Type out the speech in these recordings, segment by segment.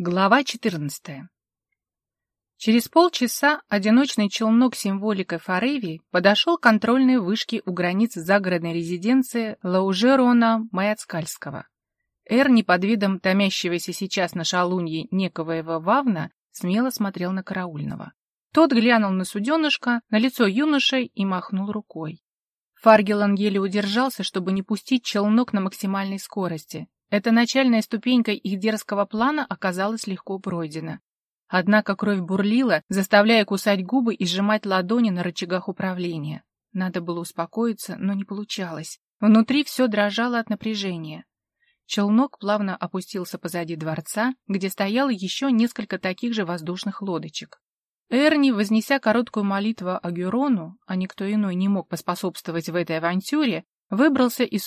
Глава 14. Через полчаса одиночный челнок с символикой Фореви подошел к контрольной вышке у границ загородной резиденции Лаужерона Маяцкальского. Эрни под видом томящегося сейчас на шалунье некого Вавна смело смотрел на караульного. Тот глянул на суденышко, на лицо юноши и махнул рукой. Фаргелан еле удержался, чтобы не пустить челнок на максимальной скорости, эта начальная ступенька их дерзкого плана оказалась легко пройдена. Однако кровь бурлила, заставляя кусать губы и сжимать ладони на рычагах управления. Надо было успокоиться, но не получалось. Внутри все дрожало от напряжения. Челнок плавно опустился позади дворца, где стояло еще несколько таких же воздушных лодочек. Эрни, вознеся короткую молитву о а никто иной не мог поспособствовать в этой авантюре, выбрался и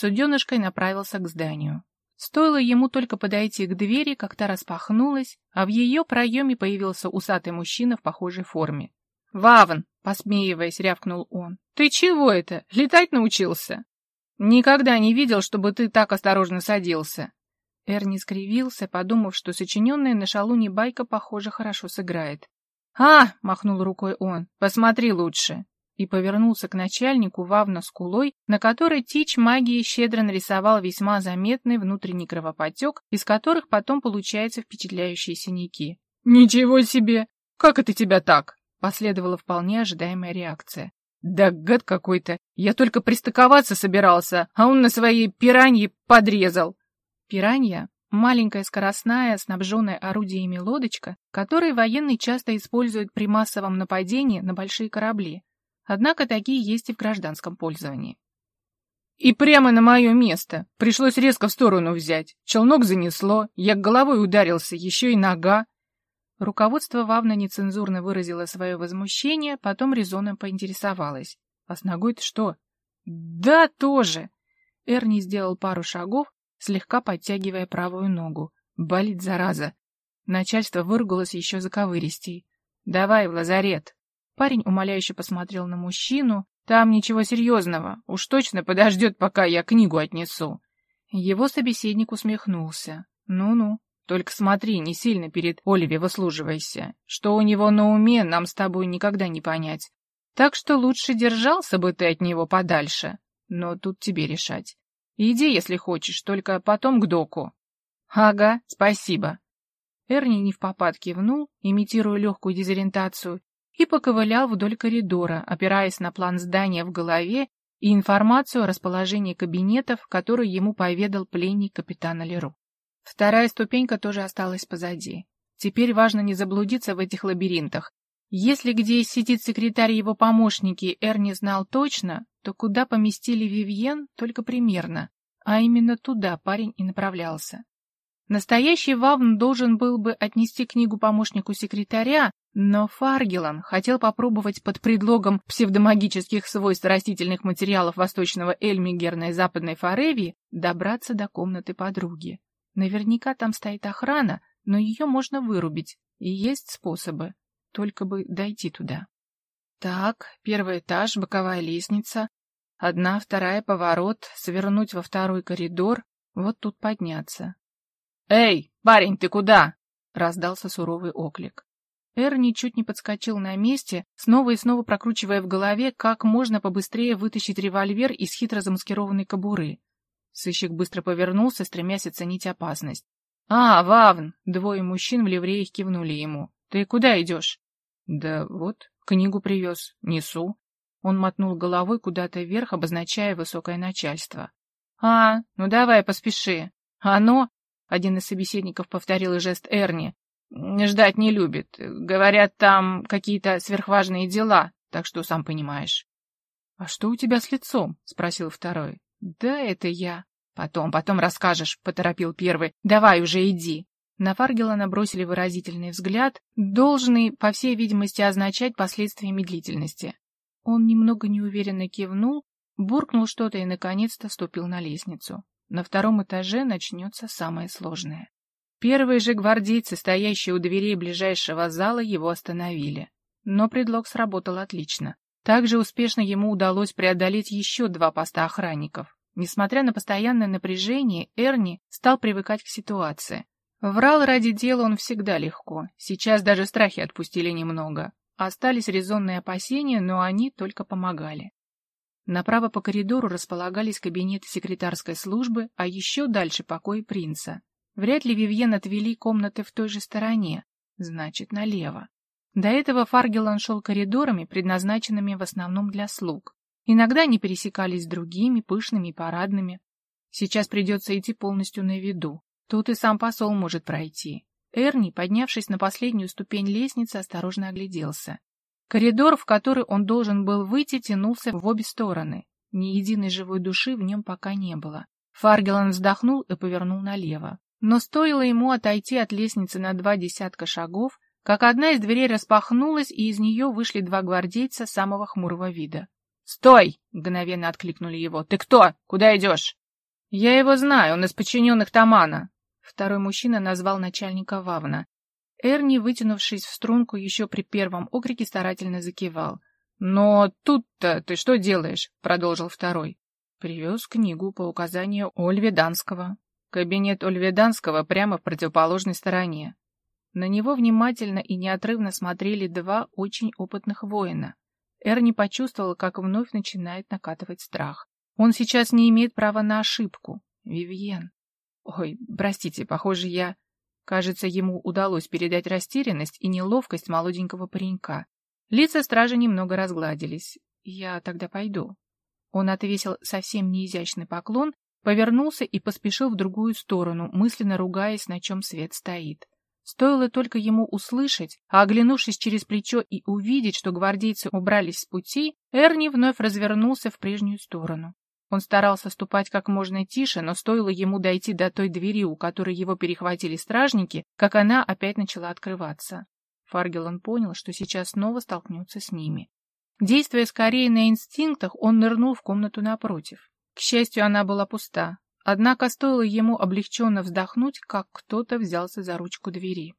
направился к зданию. Стоило ему только подойти к двери, как та распахнулась, а в ее проеме появился усатый мужчина в похожей форме. «Ваван!» — посмеиваясь, рявкнул он. «Ты чего это? Летать научился?» «Никогда не видел, чтобы ты так осторожно садился». Эрни скривился, подумав, что сочиненная на шалуне байка, похоже, хорошо сыграет. «А!» — махнул рукой он. «Посмотри лучше!» И повернулся к начальнику Вавна скулой, на которой Тич магии щедро нарисовал весьма заметный внутренний кровопотек, из которых потом получаются впечатляющие синяки. «Ничего себе! Как это тебя так?» Последовала вполне ожидаемая реакция. «Да гад какой-то! Я только пристыковаться собирался, а он на своей пиранье подрезал!» Пиранья — маленькая скоростная, снабженная орудиями лодочка, которую военные часто используют при массовом нападении на большие корабли. Однако такие есть и в гражданском пользовании. И прямо на мое место. Пришлось резко в сторону взять. Челнок занесло, я головой ударился, еще и нога. Руководство Вавна нецензурно выразило свое возмущение, потом резонно поинтересовалось. А с ногой-то что? Да, тоже. Эрни сделал пару шагов, слегка подтягивая правую ногу. Болит, зараза. Начальство выругалось еще заковыристей. Давай в лазарет. Парень умоляюще посмотрел на мужчину. «Там ничего серьезного. Уж точно подождет, пока я книгу отнесу». Его собеседник усмехнулся. «Ну-ну, только смотри, не сильно перед Оливи выслуживайся. Что у него на уме, нам с тобой никогда не понять. Так что лучше держался бы ты от него подальше. Но тут тебе решать. Иди, если хочешь, только потом к доку». «Ага, спасибо». Эрни не в попад кивнул, имитируя легкую дезориентацию, и поковылял вдоль коридора, опираясь на план здания в голове и информацию о расположении кабинетов, которую ему поведал пленник капитана Леру. Вторая ступенька тоже осталась позади. Теперь важно не заблудиться в этих лабиринтах. Если где сидит секретарь его помощники, Эр не знал точно, то куда поместили Вивьен, только примерно. А именно туда парень и направлялся. Настоящий Вавн должен был бы отнести книгу помощнику секретаря, но Фаргелан хотел попробовать под предлогом псевдомагических свойств растительных материалов восточного Эльмигерна и западной Форевии добраться до комнаты подруги. Наверняка там стоит охрана, но ее можно вырубить, и есть способы, только бы дойти туда. Так, первый этаж, боковая лестница, одна, вторая поворот, свернуть во второй коридор, вот тут подняться. «Эй, парень, ты куда?» — раздался суровый оклик. Эрни чуть не подскочил на месте, снова и снова прокручивая в голове, как можно побыстрее вытащить револьвер из хитро замаскированной кобуры. Сыщик быстро повернулся, стремясь оценить опасность. «А, Вавн!» — двое мужчин в ливреях кивнули ему. «Ты куда идешь?» «Да вот, книгу привез. Несу». Он мотнул головой куда-то вверх, обозначая высокое начальство. «А, ну давай, поспеши. Оно, один из собеседников повторил жест Эрни. «Ждать не любит. Говорят, там какие-то сверхважные дела, так что сам понимаешь». «А что у тебя с лицом?» — спросил второй. «Да это я». «Потом, потом расскажешь», — поторопил первый. «Давай уже иди». На Фаргела набросили выразительный взгляд, должный, по всей видимости, означать последствия медлительности. Он немного неуверенно кивнул, буркнул что-то и, наконец-то, ступил на лестницу. На втором этаже начнется самое сложное. Первые же гвардейцы, стоящие у дверей ближайшего зала, его остановили. Но предлог сработал отлично. Также успешно ему удалось преодолеть еще два поста охранников. Несмотря на постоянное напряжение, Эрни стал привыкать к ситуации. Врал ради дела он всегда легко. Сейчас даже страхи отпустили немного. Остались резонные опасения, но они только помогали. Направо по коридору располагались кабинеты секретарской службы, а еще дальше покой принца. Вряд ли Вивьен отвели комнаты в той же стороне, значит, налево. До этого Фаргелан шел коридорами, предназначенными в основном для слуг. Иногда они пересекались с другими, пышными и парадными. Сейчас придется идти полностью на виду. Тут и сам посол может пройти. Эрни, поднявшись на последнюю ступень лестницы, осторожно огляделся. Коридор, в который он должен был выйти, тянулся в обе стороны. Ни единой живой души в нем пока не было. Фаргелан вздохнул и повернул налево. Но стоило ему отойти от лестницы на два десятка шагов, как одна из дверей распахнулась, и из нее вышли два гвардейца самого хмурого вида. «Стой!» — мгновенно откликнули его. «Ты кто? Куда идешь?» «Я его знаю, он из подчиненных Тамана. Второй мужчина назвал начальника Вавна. Эрни, вытянувшись в струнку еще при первом окрике, старательно закивал. «Но тут-то ты что делаешь?» — продолжил второй. Привез книгу по указанию Ольведанского. Кабинет Ольведанского прямо в противоположной стороне. На него внимательно и неотрывно смотрели два очень опытных воина. Эрни почувствовал, как вновь начинает накатывать страх. Он сейчас не имеет права на ошибку. Вивьен. Ой, простите, похоже, я... Кажется, ему удалось передать растерянность и неловкость молоденького паренька. Лица стражи немного разгладились. Я тогда пойду. Он отвесил совсем неизящный поклон, повернулся и поспешил в другую сторону, мысленно ругаясь, на чем свет стоит. Стоило только ему услышать, а оглянувшись через плечо и увидеть, что гвардейцы убрались с пути, Эрни вновь развернулся в прежнюю сторону. Он старался ступать как можно тише, но стоило ему дойти до той двери, у которой его перехватили стражники, как она опять начала открываться. Фаргелан понял, что сейчас снова столкнется с ними. Действуя скорее на инстинктах, он нырнул в комнату напротив. К счастью, она была пуста. Однако стоило ему облегченно вздохнуть, как кто-то взялся за ручку двери.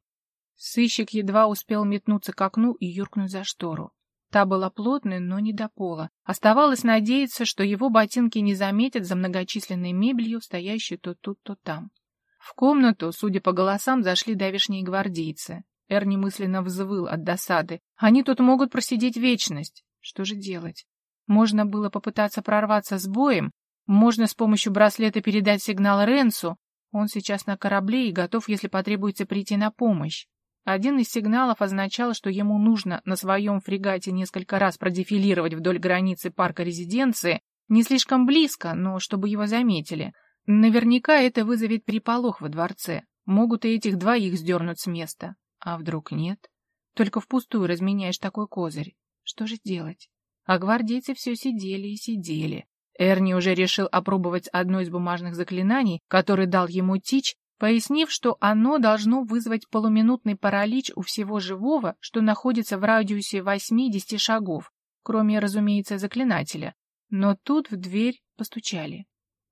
Сыщик едва успел метнуться к окну и юркнуть за штору. Та была плотной, но не до пола. Оставалось надеяться, что его ботинки не заметят за многочисленной мебелью, стоящей то тут, то там. В комнату, судя по голосам, зашли давешние гвардейцы. Эрни мысленно взвыл от досады. Они тут могут просидеть вечность. Что же делать? Можно было попытаться прорваться с боем, можно с помощью браслета передать сигнал Ренсу. Он сейчас на корабле и готов, если потребуется, прийти на помощь. Один из сигналов означал, что ему нужно на своем фрегате несколько раз продефилировать вдоль границы парка резиденции, не слишком близко, но чтобы его заметили. Наверняка это вызовет переполох во дворце. Могут и этих двоих сдернуть с места. А вдруг нет? Только впустую разменяешь такой козырь. Что же делать? А гвардейцы все сидели и сидели. Эрни уже решил опробовать одно из бумажных заклинаний, который дал ему Тич, пояснив, что оно должно вызвать полуминутный паралич у всего живого, что находится в радиусе 80 шагов, кроме, разумеется, заклинателя. Но тут в дверь постучали.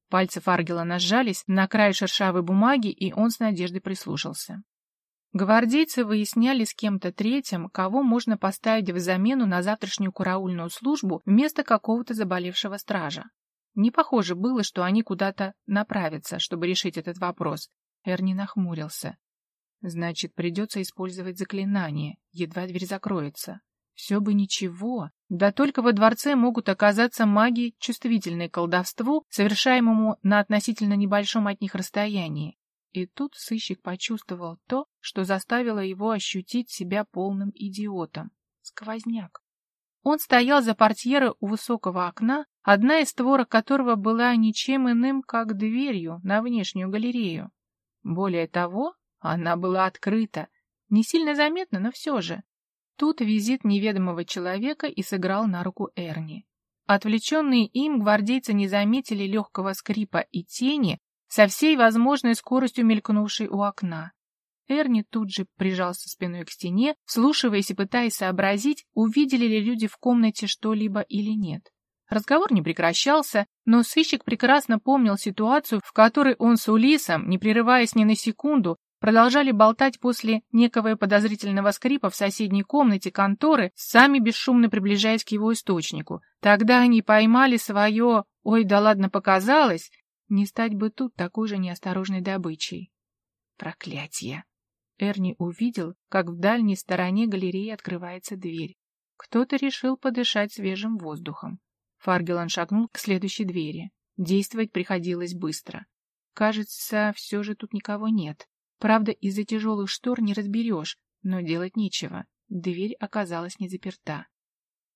Пальцы Фаргела нажались на край шершавой бумаги, и он с надеждой прислушался. Гвардейцы выясняли с кем-то третьим, кого можно поставить в замену на завтрашнюю караульную службу вместо какого-то заболевшего стража. Не похоже было, что они куда-то направятся, чтобы решить этот вопрос, Эрни нахмурился. Значит, придется использовать заклинание, едва дверь закроется. Все бы ничего, да только во дворце могут оказаться маги, чувствительные к колдовству, совершаемому на относительно небольшом от них расстоянии. И тут сыщик почувствовал то, что заставило его ощутить себя полным идиотом. Сквозняк. Он стоял за портьерой у высокого окна, одна из створок которого была ничем иным, как дверью на внешнюю галерею. Более того, она была открыта. Не сильно заметно, но все же. Тут визит неведомого человека и сыграл на руку Эрни. Отвлеченные им гвардейцы не заметили легкого скрипа и тени, со всей возможной скоростью мелькнувшей у окна. Эрни тут же прижался спиной к стене, вслушиваясь и пытаясь сообразить, увидели ли люди в комнате что-либо или нет. Разговор не прекращался, но сыщик прекрасно помнил ситуацию, в которой он с Улисом, не прерываясь ни на секунду, продолжали болтать после некого подозрительного скрипа в соседней комнате конторы, сами бесшумно приближаясь к его источнику. Тогда они поймали свое «Ой, да ладно, показалось!» Не стать бы тут такой же неосторожной добычей. Проклятье! Эрни увидел, как в дальней стороне галереи открывается дверь. Кто-то решил подышать свежим воздухом. Фаргелан шагнул к следующей двери. Действовать приходилось быстро. Кажется, все же тут никого нет. Правда, из-за тяжелых штор не разберешь, но делать нечего. Дверь оказалась не заперта.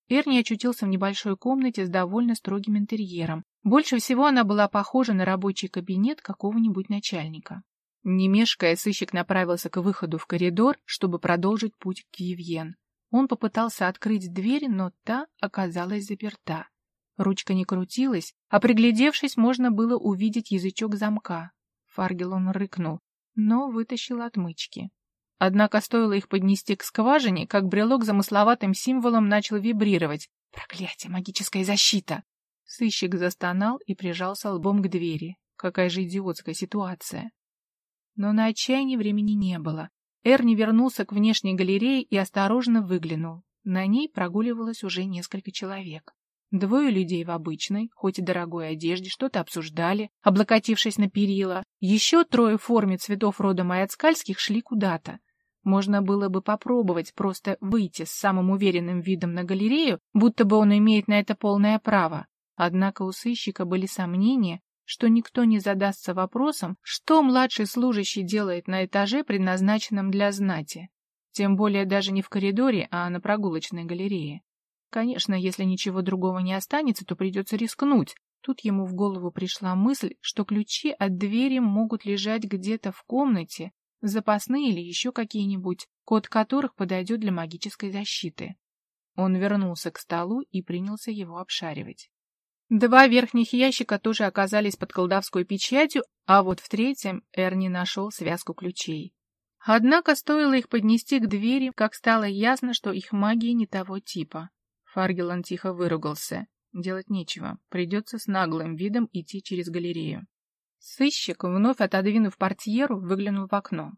Эрни очутился в небольшой комнате с довольно строгим интерьером. Больше всего она была похожа на рабочий кабинет какого-нибудь начальника. Не мешкая, сыщик направился к выходу в коридор, чтобы продолжить путь к Вивьен. Он попытался открыть дверь, но та оказалась заперта. Ручка не крутилась, а приглядевшись, можно было увидеть язычок замка. Фаргелон рыкнул, но вытащил отмычки. Однако стоило их поднести к скважине, как брелок замысловатым символом начал вибрировать. Проклятие, магическая защита! Сыщик застонал и прижался лбом к двери. Какая же идиотская ситуация. Но на отчаяние времени не было. Эрни вернулся к внешней галерее и осторожно выглянул. На ней прогуливалось уже несколько человек. Двое людей в обычной, хоть и дорогой одежде, что-то обсуждали, облокотившись на перила. Еще трое в форме цветов рода Маяцкальских шли куда-то. Можно было бы попробовать просто выйти с самым уверенным видом на галерею, будто бы он имеет на это полное право. Однако у сыщика были сомнения, что никто не задастся вопросом, что младший служащий делает на этаже, предназначенном для знати. Тем более даже не в коридоре, а на прогулочной галерее. Конечно, если ничего другого не останется, то придется рискнуть. Тут ему в голову пришла мысль, что ключи от двери могут лежать где-то в комнате, запасные или еще какие-нибудь, код которых подойдет для магической защиты. Он вернулся к столу и принялся его обшаривать. Два верхних ящика тоже оказались под колдовской печатью, а вот в третьем Эрни нашел связку ключей. Однако стоило их поднести к двери, как стало ясно, что их магия не того типа. Фаргелан тихо выругался. Делать нечего, придется с наглым видом идти через галерею. Сыщик, вновь отодвинув портьеру, выглянул в окно.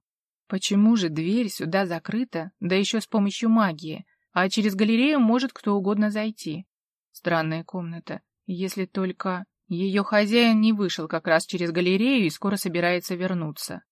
Почему же дверь сюда закрыта, да еще с помощью магии, а через галерею может кто угодно зайти? Странная комната, если только... Ее хозяин не вышел как раз через галерею и скоро собирается вернуться.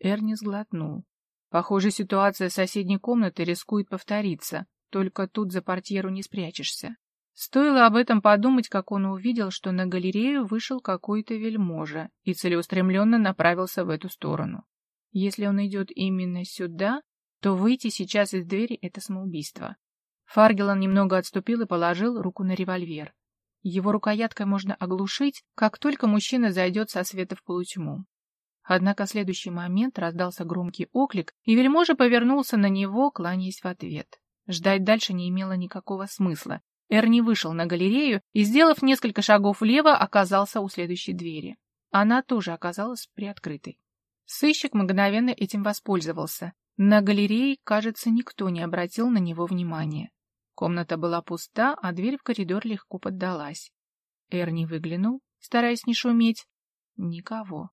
Эрни сглотнул. Похоже, ситуация соседней комнаты рискует повториться, только тут за портьеру не спрячешься. Стоило об этом подумать, как он увидел, что на галерею вышел какой-то вельможа и целеустремленно направился в эту сторону. Если он идет именно сюда, то выйти сейчас из двери — это самоубийство. Фаргелан немного отступил и положил руку на револьвер. Его рукояткой можно оглушить, как только мужчина зайдет со света в полутьму. Однако в следующий момент раздался громкий оклик, и вельможа повернулся на него, кланяясь в ответ. Ждать дальше не имело никакого смысла. Эрни вышел на галерею и, сделав несколько шагов влево, оказался у следующей двери. Она тоже оказалась приоткрытой. Сыщик мгновенно этим воспользовался. На галерее, кажется, никто не обратил на него внимания. Комната была пуста, а дверь в коридор легко поддалась. Эрни выглянул, стараясь не шуметь. Никого.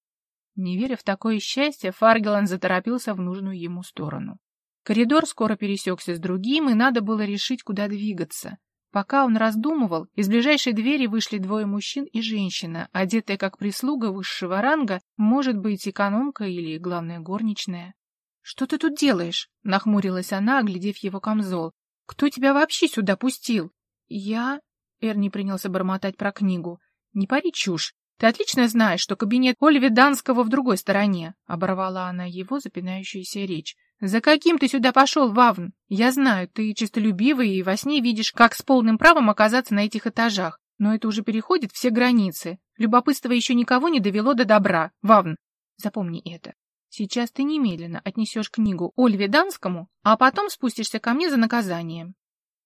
Не веря в такое счастье, Фаргелан заторопился в нужную ему сторону. Коридор скоро пересекся с другим, и надо было решить, куда двигаться. Пока он раздумывал, из ближайшей двери вышли двое мужчин и женщина, одетая как прислуга высшего ранга, может быть, экономка или, главная, горничная. — Что ты тут делаешь? — нахмурилась она, оглядев его камзол. — Кто тебя вообще сюда пустил? — Я... — Эрни принялся бормотать про книгу. — Не пари чушь. Ты отлично знаешь, что кабинет Ольви Данского в другой стороне, — оборвала она его запинающуюся речь. «За каким ты сюда пошел, Вавн? Я знаю, ты честолюбивый и во сне видишь, как с полным правом оказаться на этих этажах, но это уже переходит все границы. Любопытство еще никого не довело до добра, Вавн. Запомни это. Сейчас ты немедленно отнесешь книгу Ольве Данскому, а потом спустишься ко мне за наказанием.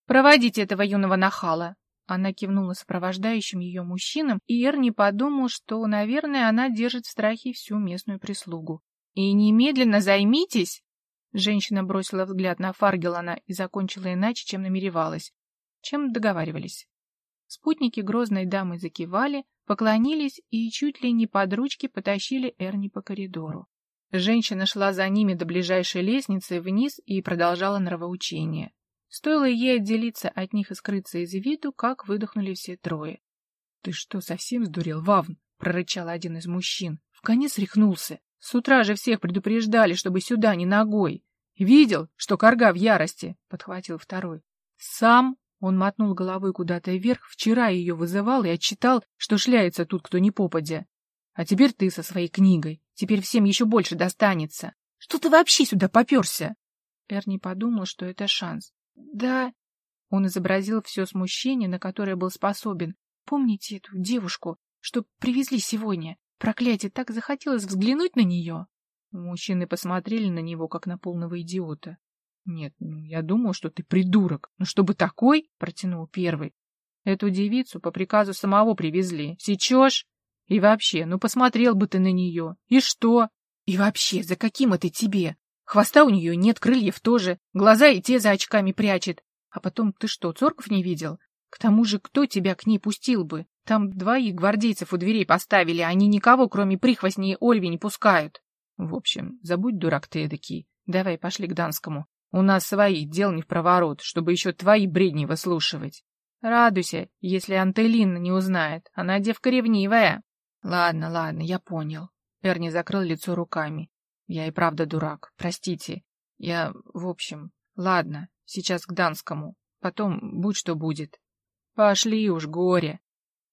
Проводите этого юного нахала». Она кивнула сопровождающим ее мужчинам, и Эрни подумал, что, наверное, она держит в страхе всю местную прислугу. «И немедленно займитесь!» Женщина бросила взгляд на Фаргелана и закончила иначе, чем намеревалась. Чем договаривались. Спутники грозной дамы закивали, поклонились и чуть ли не под ручки потащили Эрни по коридору. Женщина шла за ними до ближайшей лестницы вниз и продолжала нравоучение. Стоило ей отделиться от них и скрыться из виду, как выдохнули все трое. — Ты что, совсем сдурел, Вавн? — прорычал один из мужчин. — В конец рехнулся. С утра же всех предупреждали, чтобы сюда не ногой. Видел, что корга в ярости, — подхватил второй. Сам он мотнул головой куда-то вверх, вчера ее вызывал и отчитал, что шляется тут кто ни попадя. А теперь ты со своей книгой. Теперь всем еще больше достанется. Что ты вообще сюда поперся? Эрни подумал, что это шанс. Да. Он изобразил все смущение, на которое был способен. Помните эту девушку, что привезли сегодня? Проклятие, так захотелось взглянуть на нее. Мужчины посмотрели на него, как на полного идиота. Нет, ну, я думал, что ты придурок. Ну, чтобы такой, протянул первый. Эту девицу по приказу самого привезли. Сечешь? И вообще, ну посмотрел бы ты на нее. И что? И вообще, за каким это тебе? Хвоста у нее нет, крыльев тоже. Глаза и те за очками прячет. А потом ты что, цорков не видел? К тому же, кто тебя к ней пустил бы? Там двоих гвардейцев у дверей поставили, они никого, кроме прихвостней Ольви, не пускают. В общем, забудь, дурак ты эдакий. Давай, пошли к Данскому. У нас своих дел не в проворот, чтобы еще твои бредни выслушивать. Радуйся, если Антелина не узнает. Она девка ревнивая. Ладно, ладно, я понял. Эрни закрыл лицо руками. Я и правда дурак, простите. Я, в общем, ладно, сейчас к Данскому. Потом будь что будет. Пошли уж, горе.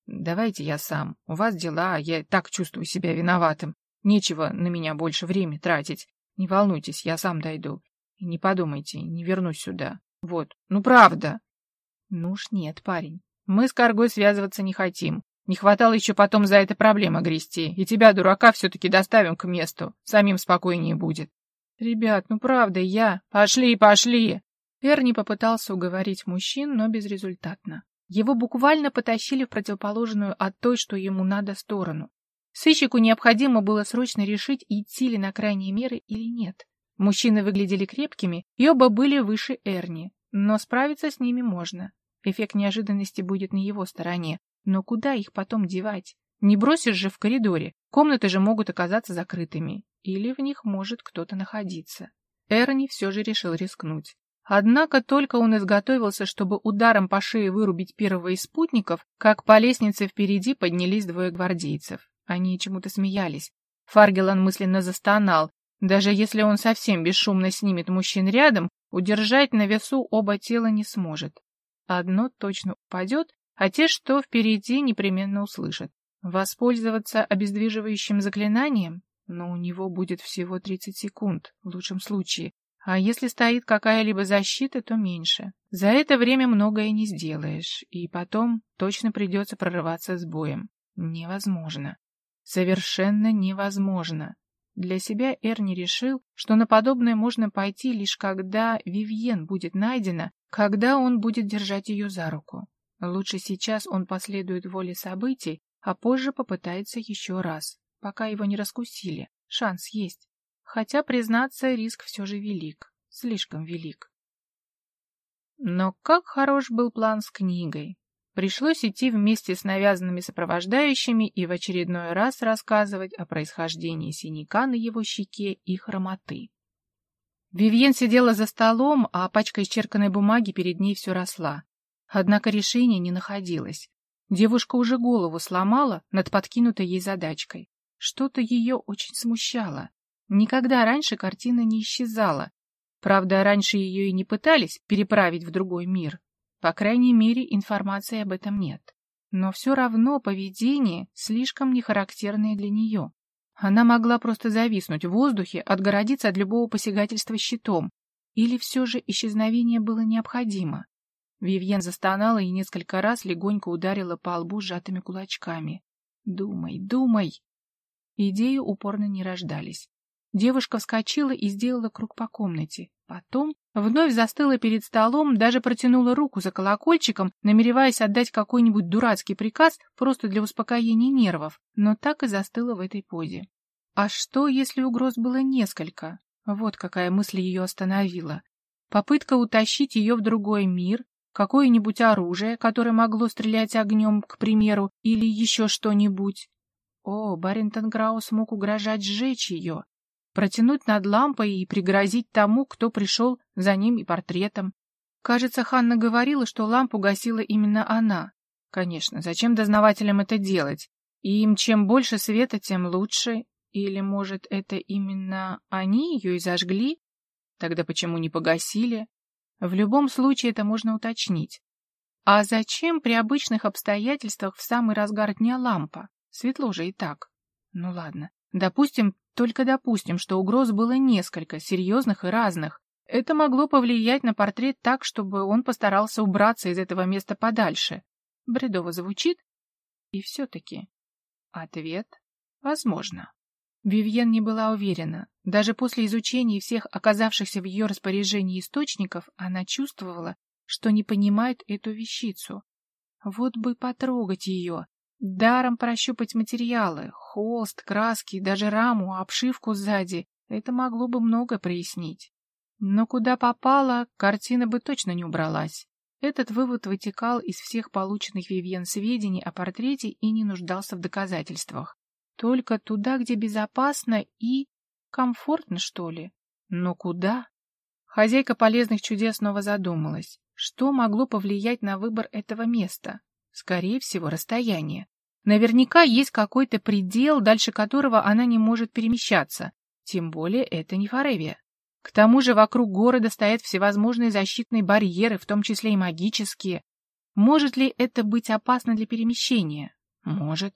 Давайте я сам. У вас дела, а я так чувствую себя виноватым. Нечего на меня больше времени тратить. Не волнуйтесь, я сам дойду. И не подумайте, не вернусь сюда. Вот, ну правда. Ну уж нет, парень. Мы с Каргой связываться не хотим. Не хватало еще потом за это проблемы грести. И тебя, дурака, все-таки доставим к месту. Самим спокойнее будет. Ребят, ну правда, я... Пошли, пошли! Эрни попытался уговорить мужчин, но безрезультатно. Его буквально потащили в противоположную от той, что ему надо, сторону. Сыщику необходимо было срочно решить, идти ли на крайние меры или нет. Мужчины выглядели крепкими, и оба были выше Эрни, но справиться с ними можно. Эффект неожиданности будет на его стороне, но куда их потом девать? Не бросишь же в коридоре, комнаты же могут оказаться закрытыми, или в них может кто-то находиться. Эрни все же решил рискнуть. Однако только он изготовился, чтобы ударом по шее вырубить первого из спутников, как по лестнице впереди поднялись двое гвардейцев. Они чему-то смеялись. Фаргелан мысленно застонал, даже если он совсем бесшумно снимет мужчин рядом, удержать на весу оба тела не сможет. Одно точно упадет, а те, что впереди, непременно услышат. Воспользоваться обездвиживающим заклинанием? Но у него будет всего 30 секунд, в лучшем случае. А если стоит какая-либо защита, то меньше. За это время многое не сделаешь, и потом точно придется прорываться с боем. Невозможно. Совершенно невозможно. Для себя Эрни решил, что на подобное можно пойти лишь когда Вивьен будет найдена, когда он будет держать ее за руку. Лучше сейчас он последует воле событий, а позже попытается еще раз, пока его не раскусили. Шанс есть. Хотя, признаться, риск все же велик. Слишком велик. Но как хорош был план с книгой. Пришлось идти вместе с навязанными сопровождающими и в очередной раз рассказывать о происхождении синяка на его щеке и хромоты. Вивьен сидела за столом, а пачка исчерканной бумаги перед ней все росла. Однако решения не находилось. Девушка уже голову сломала над подкинутой ей задачкой. Что-то ее очень смущало. Никогда раньше картина не исчезала. Правда, раньше ее и не пытались переправить в другой мир. По крайней мере, информации об этом нет. Но все равно поведение слишком нехарактерное для нее. Она могла просто зависнуть в воздухе, отгородиться от любого посягательства щитом. Или все же исчезновение было необходимо? Вивьен застонала и несколько раз легонько ударила по лбу сжатыми кулачками. «Думай, думай!» Идеи упорно не рождались. Девушка вскочила и сделала круг по комнате. Потом вновь застыла перед столом, даже протянула руку за колокольчиком, намереваясь отдать какой-нибудь дурацкий приказ просто для успокоения нервов, но так и застыла в этой позе. А что, если угроз было несколько? Вот какая мысль ее остановила. Попытка утащить ее в другой мир, какое-нибудь оружие, которое могло стрелять огнем, к примеру, или еще что-нибудь. О, Баринтон Граус мог угрожать сжечь ее, протянуть над лампой и пригрозить тому, кто пришел за ним и портретом. Кажется, Ханна говорила, что лампу гасила именно она. Конечно, зачем дознавателям это делать? И им чем больше света, тем лучше. Или, может, это именно они ее и зажгли? Тогда почему не погасили? В любом случае это можно уточнить. А зачем при обычных обстоятельствах в самый разгар дня лампа? Светло же и так. Ну ладно. Допустим, только допустим, что угроз было несколько, серьезных и разных. Это могло повлиять на портрет так, чтобы он постарался убраться из этого места подальше. Бредово звучит? И все-таки. Ответ — возможно. Вивьен не была уверена. Даже после изучения всех оказавшихся в ее распоряжении источников, она чувствовала, что не понимает эту вещицу. Вот бы потрогать ее, даром прощупать материалы, холст, краски, даже раму, обшивку сзади. Это могло бы много прояснить. Но куда попала, картина бы точно не убралась. Этот вывод вытекал из всех полученных Вивьен сведений о портрете и не нуждался в доказательствах. Только туда, где безопасно и... комфортно, что ли? Но куда? Хозяйка полезных чудес снова задумалась. Что могло повлиять на выбор этого места? Скорее всего, расстояние. Наверняка есть какой-то предел, дальше которого она не может перемещаться. Тем более это не Форевия. К тому же вокруг города стоят всевозможные защитные барьеры, в том числе и магические. Может ли это быть опасно для перемещения? Может.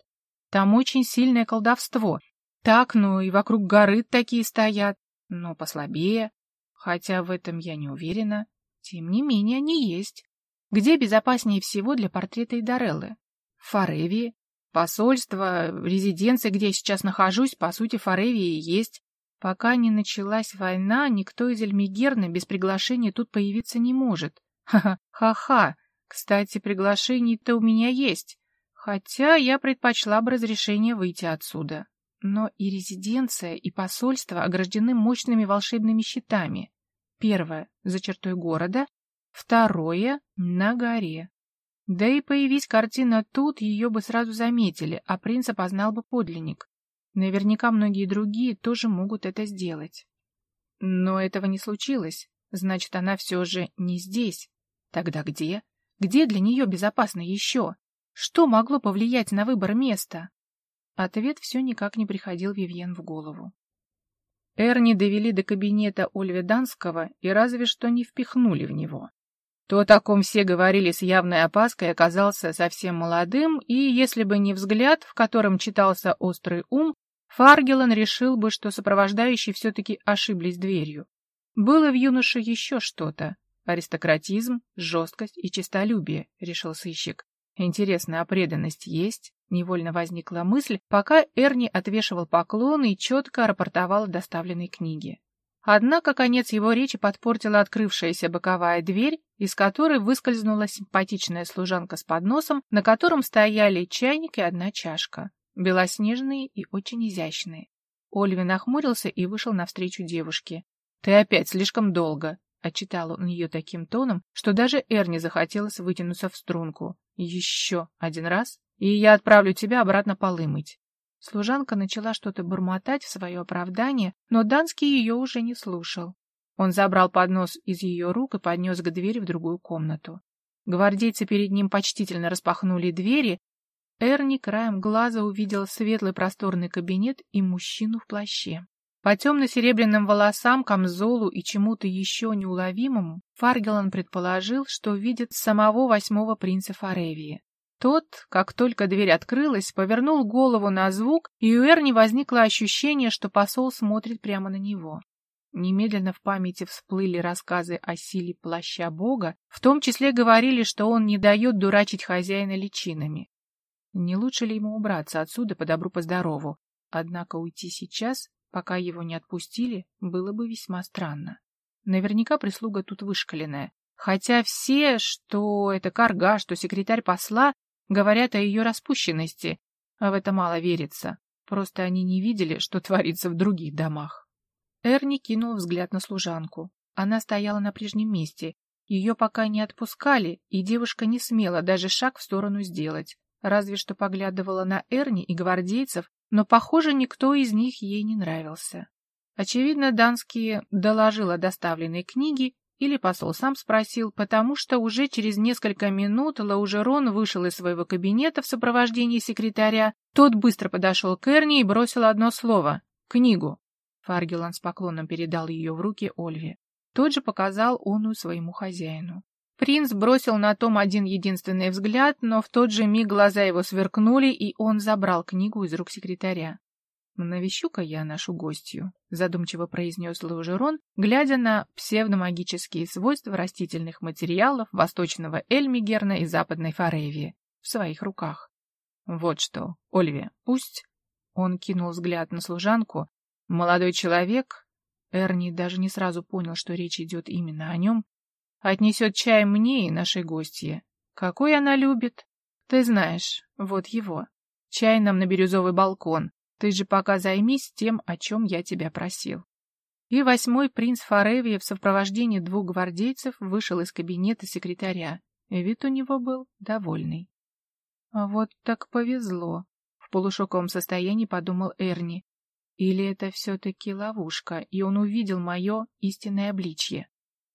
Там очень сильное колдовство. Так, ну и вокруг горы такие стоят, но послабее. Хотя в этом я не уверена. Тем не менее, они есть. Где безопаснее всего для портрета Идареллы? В Форевии. Посольство, резиденция, где я сейчас нахожусь, по сути, Форевии есть. Пока не началась война, никто из Эльмигерна без приглашения тут появиться не может. Ха-ха. Кстати, приглашений-то у меня есть. Хотя я предпочла бы разрешение выйти отсюда. Но и резиденция, и посольство ограждены мощными волшебными щитами. Первое — за чертой города, второе — на горе. Да и появись картина тут, ее бы сразу заметили, а принц опознал бы подлинник. Наверняка многие другие тоже могут это сделать. Но этого не случилось, значит, она все же не здесь. Тогда где? Где для нее безопасно еще? Что могло повлиять на выбор места? Ответ все никак не приходил Вивьен в голову. Эрни довели до кабинета Ольведанского и разве что не впихнули в него. То, о ком все говорили с явной опаской, оказался совсем молодым, и если бы не взгляд, в котором читался острый ум, Фаргелан решил бы, что сопровождающие все-таки ошиблись дверью. Было в юноше еще что-то. Аристократизм, жесткость и честолюбие, решил сыщик. Интересно, а преданность есть? Невольно возникла мысль, пока Эрни отвешивал поклоны и четко рапортовал о доставленной книге. Однако конец его речи подпортила открывшаяся боковая дверь, из которой выскользнула симпатичная служанка с подносом, на котором стояли чайник и одна чашка. Белоснежные и очень изящные. Ольви нахмурился и вышел навстречу девушке. «Ты опять слишком долго», Отчитал он ее таким тоном, что даже Эрни захотелось вытянуться в струнку. «Еще один раз, и я отправлю тебя обратно полы мыть». Служанка начала что-то бормотать в свое оправдание, но Данский ее уже не слушал. Он забрал поднос из ее рук и поднес к двери в другую комнату. Гвардейцы перед ним почтительно распахнули двери. Эрни краем глаза увидел светлый просторный кабинет и мужчину в плаще. По темно-серебряным волосам, камзолу и чему-то еще неуловимому Фаргелан предположил, что видит самого восьмого принца Форевии. Тот, как только дверь открылась, повернул голову на звук, и у Эрни возникло ощущение, что посол смотрит прямо на него. Немедленно в памяти всплыли рассказы о силе плаща бога, в том числе говорили, что он не дает дурачить хозяина личинами. Не лучше ли ему убраться отсюда по добру-поздорову? Однако уйти сейчас Пока его не отпустили, было бы весьма странно. Наверняка прислуга тут вышкаленная. Хотя все, что это карга, что секретарь посла, говорят о ее распущенности, а в это мало верится. Просто они не видели, что творится в других домах. Эрни кинул взгляд на служанку. Она стояла на прежнем месте. Ее пока не отпускали, и девушка не смела даже шаг в сторону сделать. Разве что поглядывала на Эрни и гвардейцев, но, похоже, никто из них ей не нравился. Очевидно, Данский доложил о доставленной книге, или посол сам спросил, потому что уже через несколько минут Лаужерон вышел из своего кабинета в сопровождении секретаря. Тот быстро подошел к Эрни и бросил одно слово — книгу. Фаргелан с поклоном передал ее в руки Ольве. Тот же показал оную своему хозяину. Принц бросил на том один единственный взгляд, но в тот же миг глаза его сверкнули, и он забрал книгу из рук секретаря. «Навещу-ка я нашу гостью», — задумчиво произнес Лаужерон, глядя на псевдомагические свойства растительных материалов восточного Эльмигерна и западной Форевии в своих руках. «Вот что, Ольве, пусть...» Он кинул взгляд на служанку. «Молодой человек...» Эрни даже не сразу понял, что речь идет именно о нем. «Отнесет чай мне и нашей гостье. Какой она любит? Ты знаешь, вот его. Чай нам на бирюзовый балкон, ты же пока займись тем, о чем я тебя просил. И восьмой принц Форевия в сопровождении двух гвардейцев вышел из кабинета секретаря. Вид у него был довольный. А вот так повезло, в полушоковом состоянии подумал Эрни. Или это все-таки ловушка, и он увидел мое истинное обличье.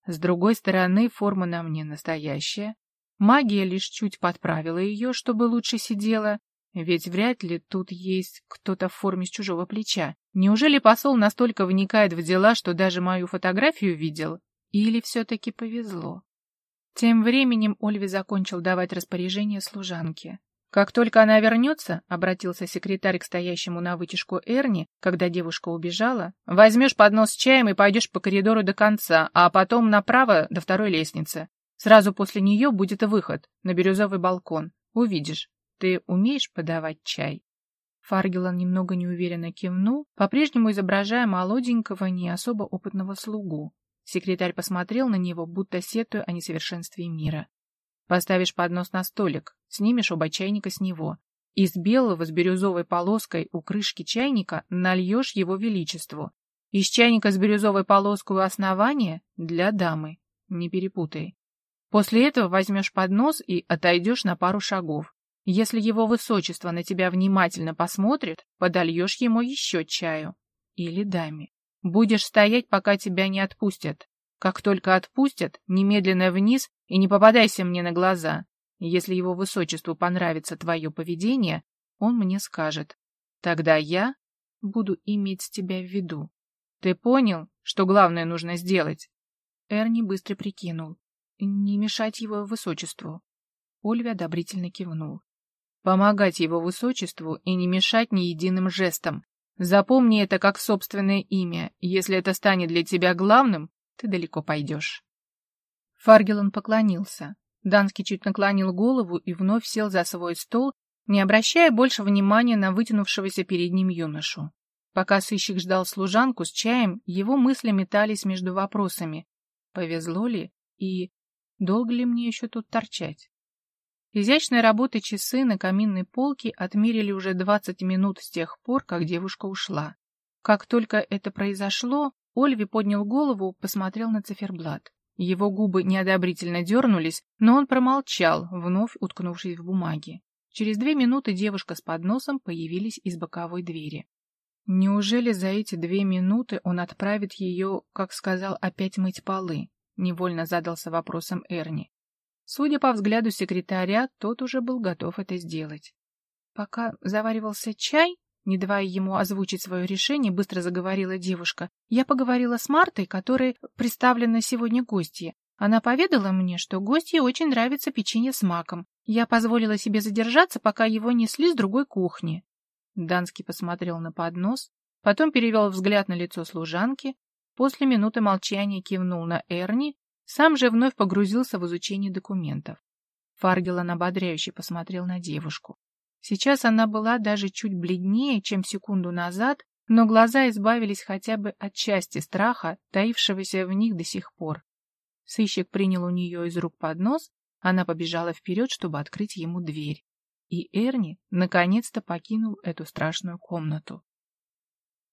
С другой стороны, форма на мне настоящая. Магия лишь чуть подправила ее, чтобы лучше сидела, ведь вряд ли тут есть кто-то в форме с чужого плеча. Неужели посол настолько вникает в дела, что даже мою фотографию видел? Или все-таки повезло? Тем временем Ольви закончил давать распоряжение служанке. «Как только она вернется», — обратился секретарь к стоящему на вытяжку Эрни, когда девушка убежала, «возьмешь поднос с чаем и пойдешь по коридору до конца, а потом направо до второй лестницы. Сразу после нее будет выход на бирюзовый балкон. Увидишь. Ты умеешь подавать чай?» Фаргелан немного неуверенно кивнул, по-прежнему изображая молоденького, не особо опытного слугу. Секретарь посмотрел на него, будто сетуя о несовершенстве мира. «Поставишь поднос на столик, снимешь оба чайника с него. Из белого с бирюзовой полоской у крышки чайника нальешь его величеству. Из чайника с бирюзовой полоской у основания для дамы. Не перепутай. После этого возьмешь поднос и отойдешь на пару шагов. Если его высочество на тебя внимательно посмотрит, подольешь ему еще чаю. Или даме. Будешь стоять, пока тебя не отпустят. Как только отпустят, немедленно вниз и не попадайся мне на глаза. Если его высочеству понравится твое поведение, он мне скажет. Тогда я буду иметь тебя в виду. Ты понял, что главное нужно сделать? Эрни быстро прикинул. Не мешать его высочеству. Ольви одобрительно кивнул помогать его высочеству и не мешать ни единым жестом. Запомни это как собственное имя. Если это станет для тебя главным, ты далеко пойдешь. Фаргелон поклонился. Данский чуть наклонил голову и вновь сел за свой стол, не обращая больше внимания на вытянувшегося перед ним юношу. Пока сыщик ждал служанку с чаем, его мысли метались между вопросами. Повезло ли? И долго ли мне еще тут торчать? Изящной работы часы на каминной полке отмерили уже 20 минут с тех пор, как девушка ушла. Как только это произошло, Ольви поднял голову, посмотрел на циферблат. Его губы неодобрительно дернулись, но он промолчал, вновь уткнувшись в бумаги. Через две минуты девушка с подносом появились из боковой двери. Неужели за эти две минуты он отправит ее, как сказал, опять мыть полы? Невольно задался вопросом Эрни. Судя по взгляду секретаря, тот уже был готов это сделать. Пока заваривался чай, не давая ему озвучить свое решение, быстро заговорила девушка. Я поговорила с Мартой, которая представлена сегодня гостье. Она поведала мне, что гостье очень нравится печенье с маком. Я позволила себе задержаться, пока его несли с другой кухни. Данский посмотрел на поднос, потом перевел взгляд на лицо служанки, после минуты молчания кивнул на Эрни, сам же вновь погрузился в изучение документов. Фаргелан ободряюще посмотрел на девушку. Сейчас она была даже чуть бледнее, чем секунду назад, но глаза избавились хотя бы от части страха, таившегося в них до сих пор. Сыщик принял у нее из рук поднос, она побежала вперед, чтобы открыть ему дверь. И Эрни наконец-то покинул эту страшную комнату.